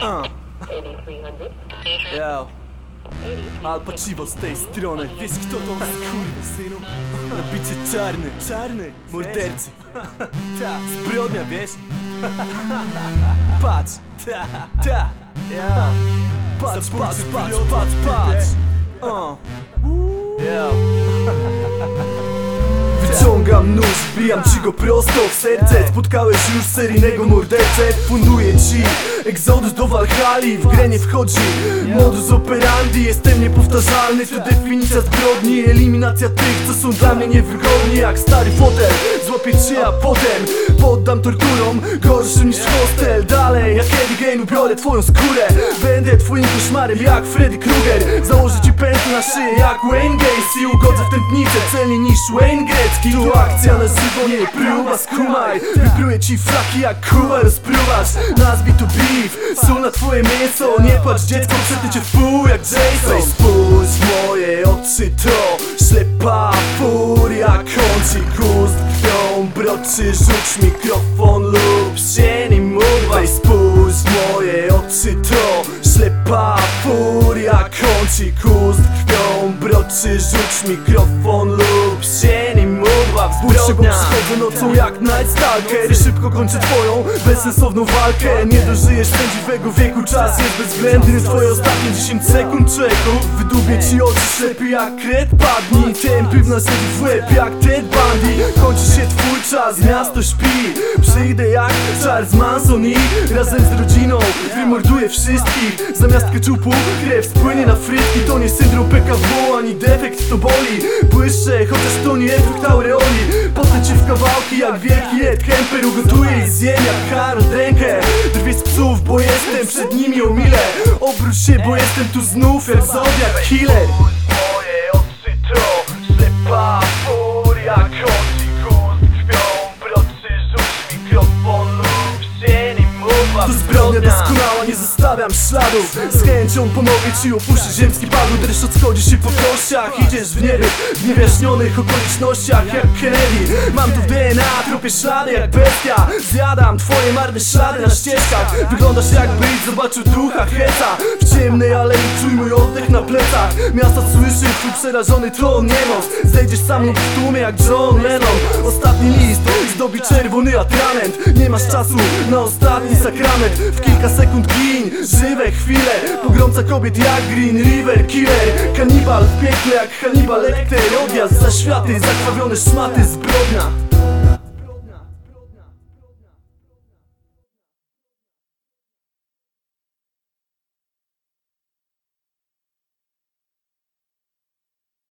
А. Uh. Yo. Аль Пачиво с tej Весь кто-то он скурил, на Набитие чарны, чарны, мурдерцы Сбрел меня весь. Пац, да, да Пац, пац, пац, пац, пац. Йоу wbijam ci go prosto w serce. Spotkałeś już seryjnego mordercę. Funduję ci egzodus do Walhali. W grę nie wchodzi modus operandi. Jestem niepowtarzalny, to definicja zbrodni. Eliminacja tych, co są dla mnie niewygodni Jak stary fotel, złapię cię, a potem Poddam torturom, gorszym niż hostel jak Eddie Gain ubiorę twoją skórę. Będę twoim koszmarem jak Freddy Krueger. Założę ci pętlę na szyję jak Wayne Gacy Ugodzę w tętnicę celniej niż Wayne Gretzky Tu akcja na żywo, nie próba, skumaj. Wypruję ci flaki jak Kuba rozpruwasz. Nazwij to beef, sól na twoje mięso. Nie płacz dziecko, przetnę cię w pół jak Jason. Spójrz w moje oczy to Ślepa furia. Kończy gust krwią Broczy, rzuć mikrofon lub się nie mów krwią Broczy, rzuć mikrofon lub się nie mów Zbrodnia Schodzę nocą jak Night Stalker I szybko kończę twoją bezsensowną walkę. Nie dożyjesz sędziwego wieku Czas jest bezwzględny. Twoje ostatnie 10 sekund czeku. Wydubię ci oczy ślepy jak kret Padnij tępy w nas w łeb jak Ted Bundy. Kończy się twój czas, miasto śpi. Przyjdę jak Charles Manson i Razem z rodziną wymorduję wszystkich. Zamiast keczupu krew spłynie na frytki. To nie syndrom PKW ani defekt to boli. Błyszczę, chociaż to nie efekt aureoli Potem cię w kawałki jak wielki Ed Kemper Ugotuję i zjem jak Harold Denker. Drwię z psów, bo jestem przed nimi o mile Obróć się, bo jestem tu znów jak Zodiac Killer. Moje oczy to ślepa furia To zbrodnia doskonała, nie zostawiam śladów Z chęcią pomogę ci opuścić ziemski padł Dreszcz odchodzi się po kościach. Idziesz w niebie w niewyjaśnionych okolicznościach Jak Kennedy. Mam tu DNA, tropię ślady jak bestia. Zjadam twoje marne ślady na ścieżkach. Wyglądasz jakbyś zobaczył ducha heca W ciemnej alei czuj mój oddech na plecach. Miasta słyszy twój przerażony ton niemoc Zejdziesz sam lub w tłumie jak John Lennon. Ostatni list zdobi czerwony atrament. Nie masz czasu na ostatni sakrament W kilka sekund gin, żywe chwile. Pogromca kobiet jak Green River Killer. Kanibal w piekle jak Hannibal Lecter. Odjazd za światy, zakrwawione szmaty, zbrodnia